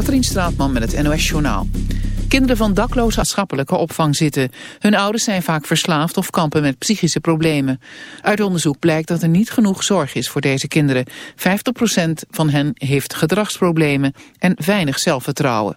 Katrien Straatman met het NOS Journaal. Kinderen van dakloze maatschappelijke opvang zitten. Hun ouders zijn vaak verslaafd of kampen met psychische problemen. Uit onderzoek blijkt dat er niet genoeg zorg is voor deze kinderen. 50% van hen heeft gedragsproblemen en weinig zelfvertrouwen.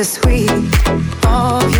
the sweet of your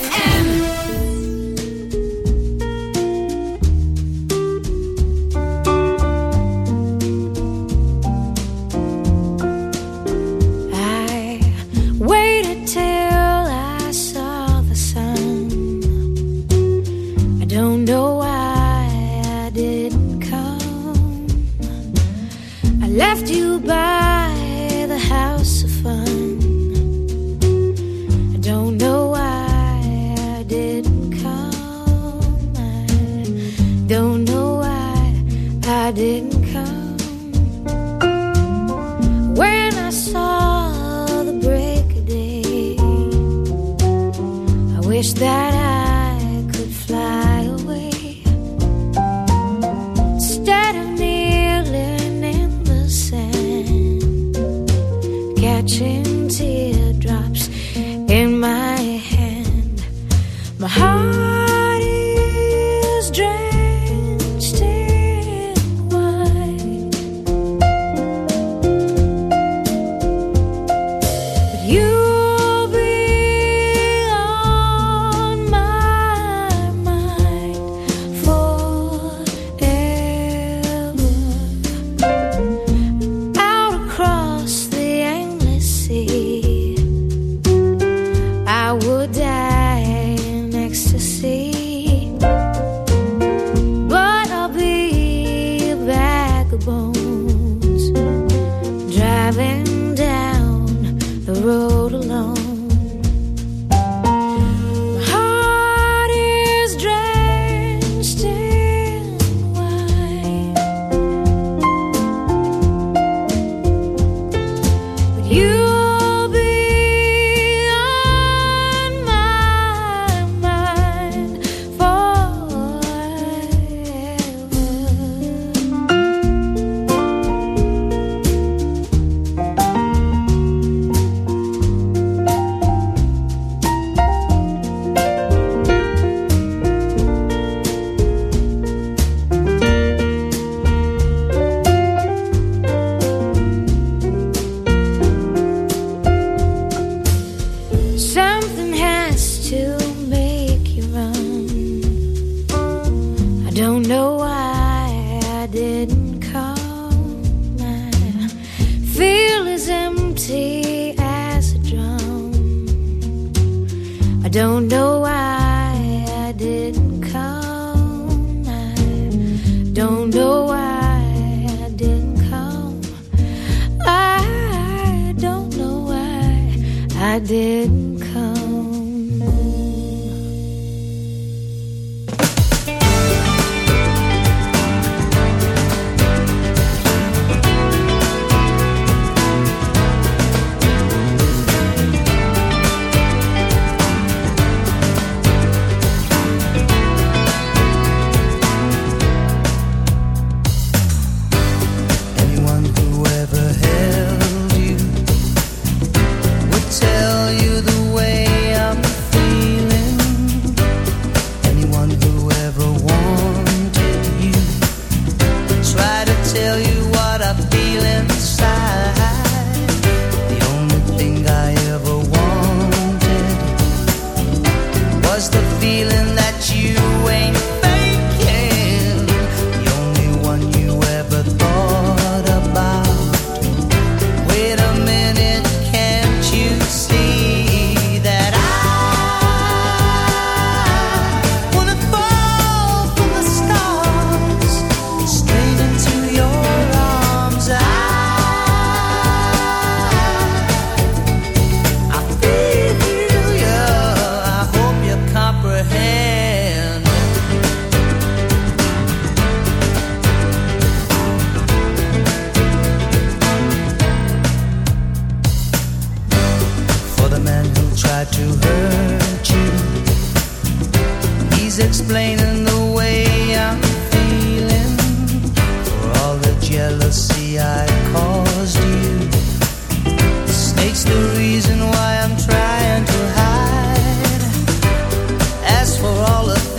I did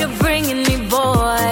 you're bringing me, boy.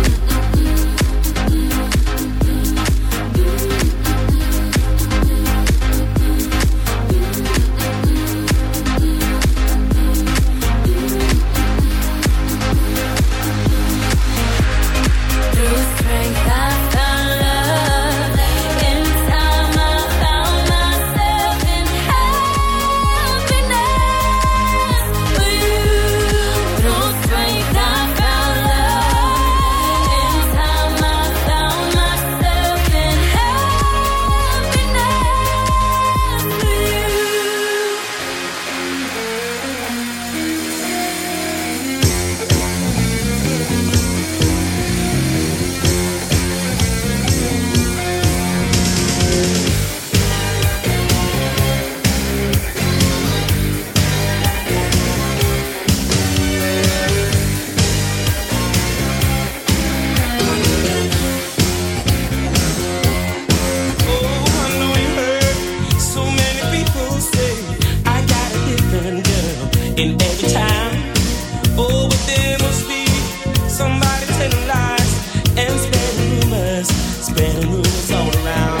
floating around.